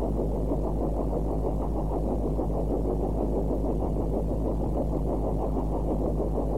Thank you.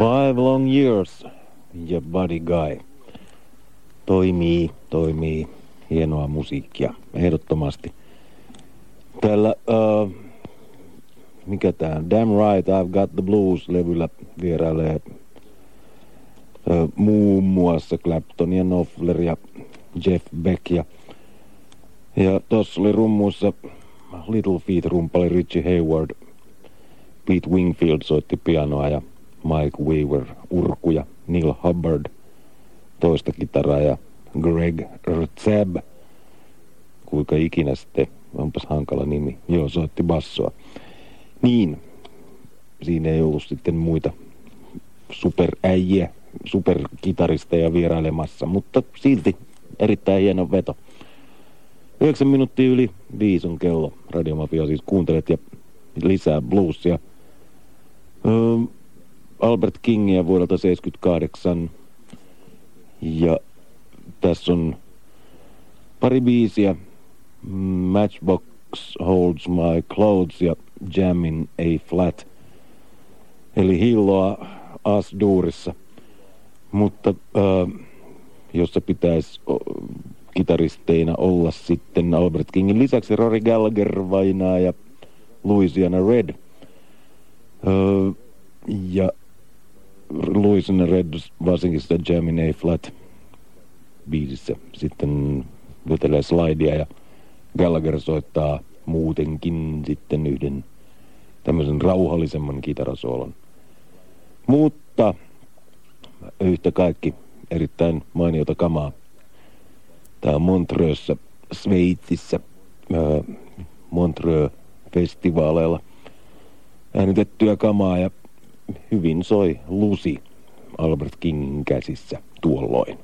Five Long Years ja Buddy Guy. Toimii, toimii. Hienoa musiikkia, ehdottomasti. Täällä, uh, mikä tää Damn Right, I've Got the Blues-levyllä vierailee uh, muun muassa Clapton ja Knopfler ja Jeff Beck ja, ja tossa oli rummuissa Little Feet-rumpali Richie Hayward, Pete Wingfield soitti pianoa ja Mike Weaver urkuja, Neil Hubbard toista kitaraa ja Greg Rtzeb, kuinka ikinä sitten, onpas hankala nimi, joo soitti bassoa. Niin, siinä ei ollut sitten muita superäjiä, superkitaristeja vierailemassa, mutta silti erittäin hieno veto. 9 minuuttia yli viisi on kello. Radiomafia siis kuuntelet ja lisää bluesia. Öö, Albert Kingia vuodelta 78. Ja tässä on pari biisiä. Matchbox Holds My Clothes ja Jammin A Flat. Eli hilloa As-duurissa. Mutta äh, jossa pitäisi kitaristeina olla sitten Albert Kingin lisäksi Rory Gallagher, Vainaa ja Louisiana Red. Öö, ja Louisiana Red varsinkin sitä Jammin A Flat biisissä sitten vetelee slidea ja Gallagher soittaa muutenkin sitten yhden tämmöisen rauhallisemman kitarasoolon. Mutta yhtä kaikki erittäin mainiota kamaa. Tämä on Montreuxssa, Sveitsissä, äh, Montreux-festivaaleilla äänitettyä kamaa ja hyvin soi Lusi Albert Kingin käsissä tuolloin.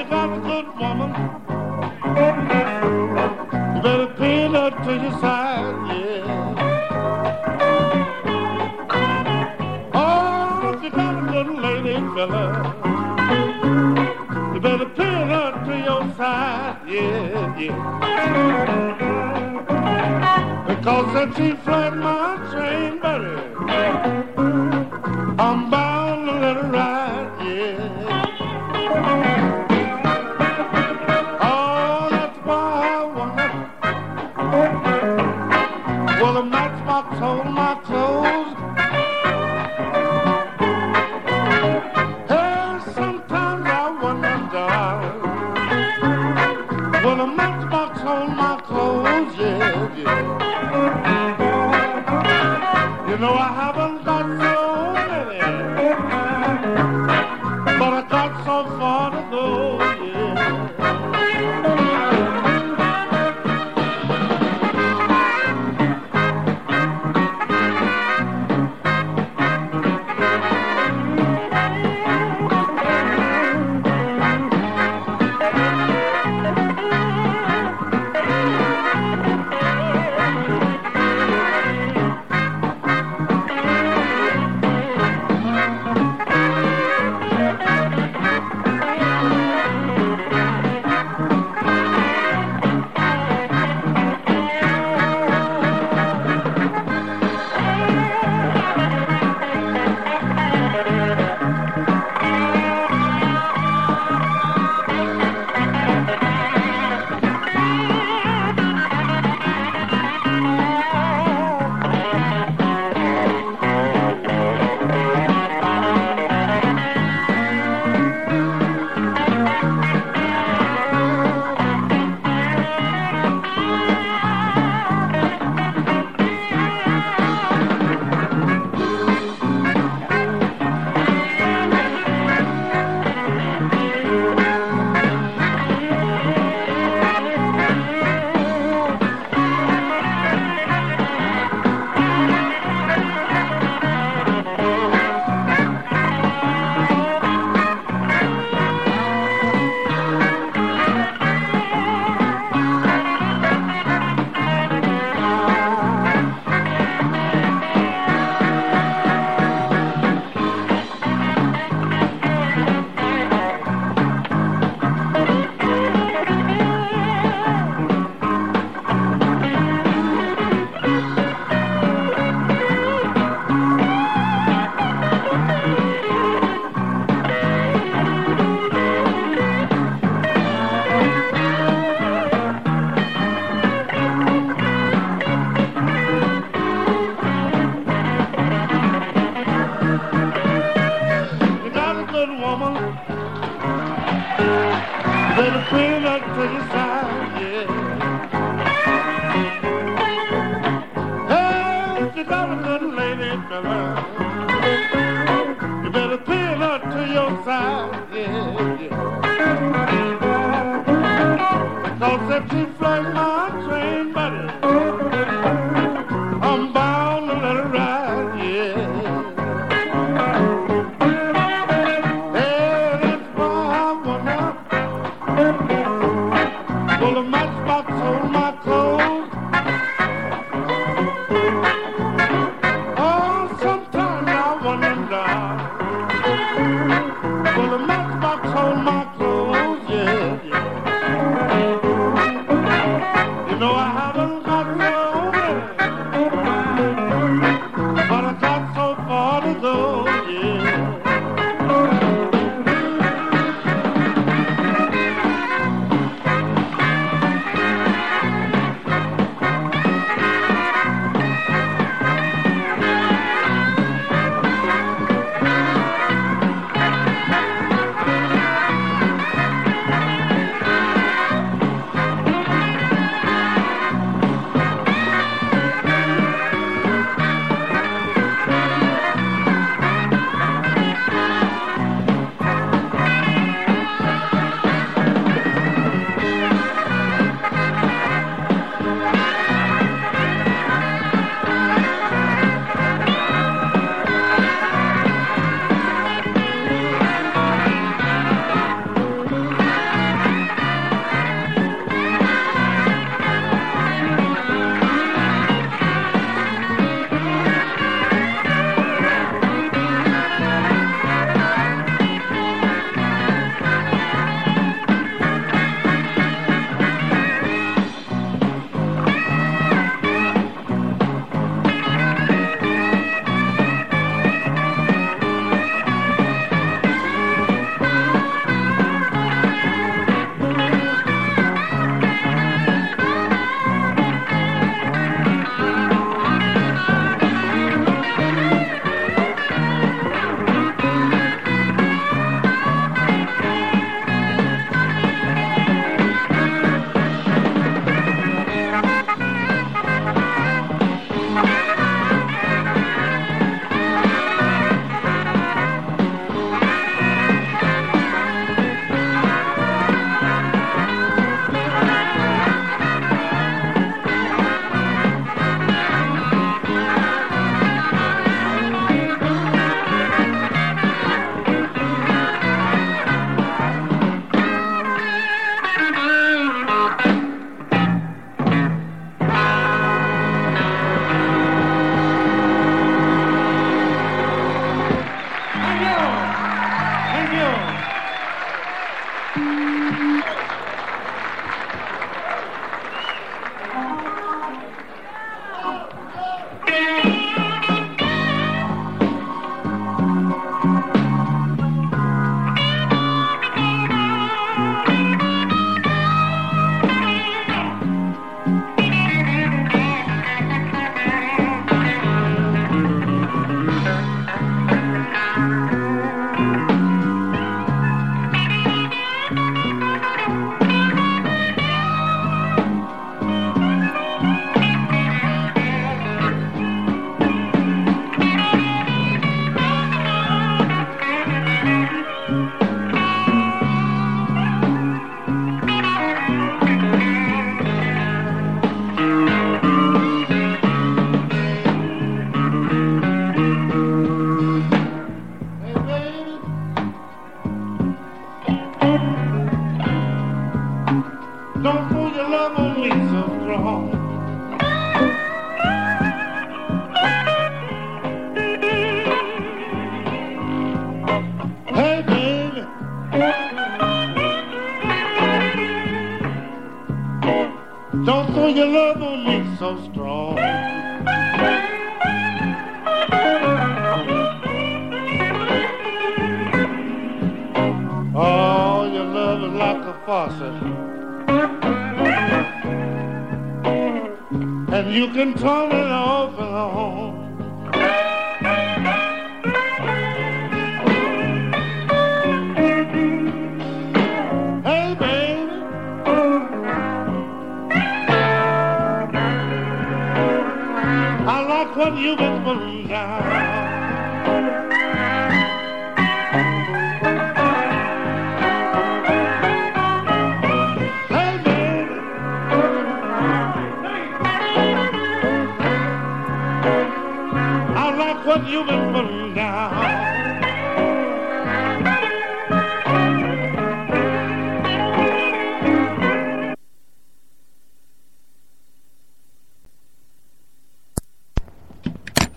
you got a good woman, you better pin her to your side, yeah. Oh, if you got a good lady, fella, you better pin her to your side, yeah, yeah. Because if she flat my train, buddy.